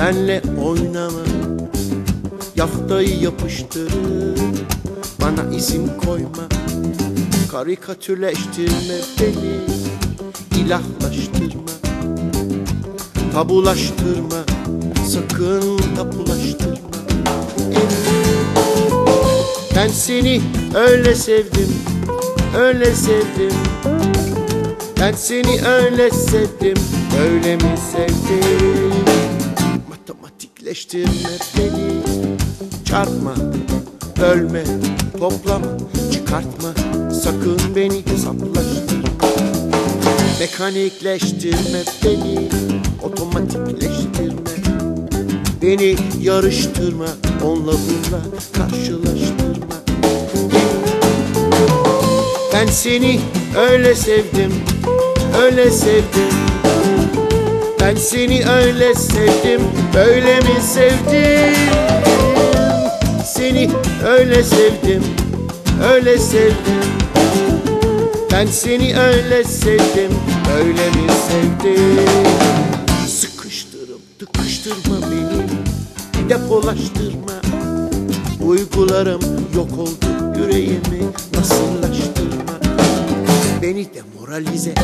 Benle oynama Yaftayı yapıştırıp Bana isim koyma Karikatürleştirme beni ilahlaştırma. Tabulaştırma Sakın tapulaştırma. Ben seni öyle sevdim Öyle sevdim. Ben seni öyle sevdim Öyle mi sevdim Matematikleştirme beni. Çarpma Bölme Toplama Çıkartma. Sakın beni hesaplaştırma. Mekanikleştirme beni Otomatikleştirme. Beni yarıştırma Onunla bununla karşılaştırma. Ben seni öyle sevdim Öyle sevdim Ben seni öyle sevdim Böyle mi sevdim? Seni öyle sevdim Öyle sevdim. Ben seni öyle sevdim Öyle mi sevdim? Sıkıştırıp tıkıştırma beni Depolaştırma Duygularım yok oldu Yüreğimi nasıllaştırma. Beni demoralize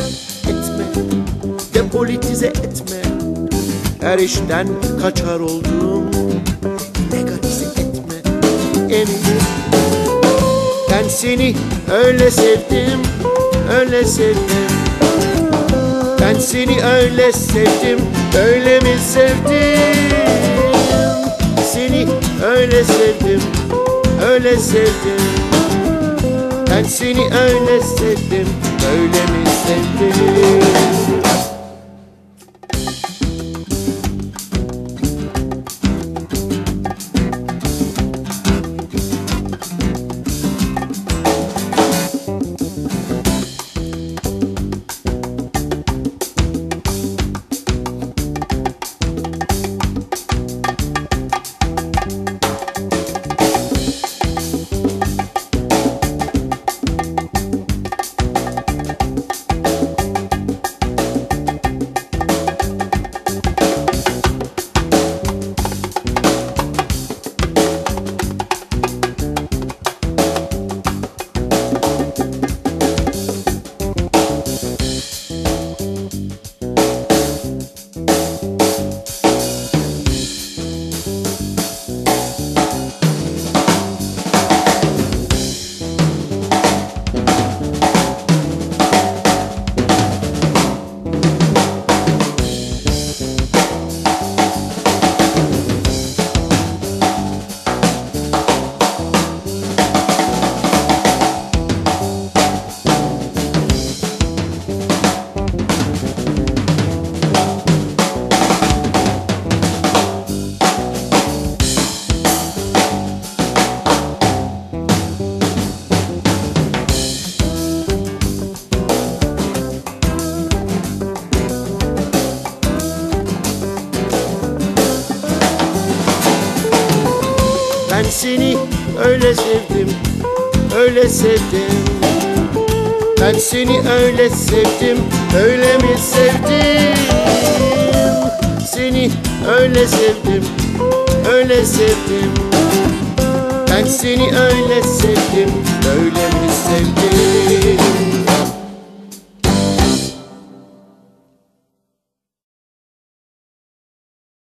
etme Depolitize etme. Her işten kaçar oldum Legalize etme. Emin Ben seni öyle sevdim Öyle sevdim. Ben seni öyle sevdim Öyle mi sevdim? Seni öyle sevdim Öyle sevdim Ben seni öyle sevdim Öyle mi sevdim seni öyle sevdim, öyle sevdim. Ben seni öyle sevdim, öyle mi sevdim? Seni öyle sevdim, öyle sevdim. Ben seni öyle sevdim, öyle mi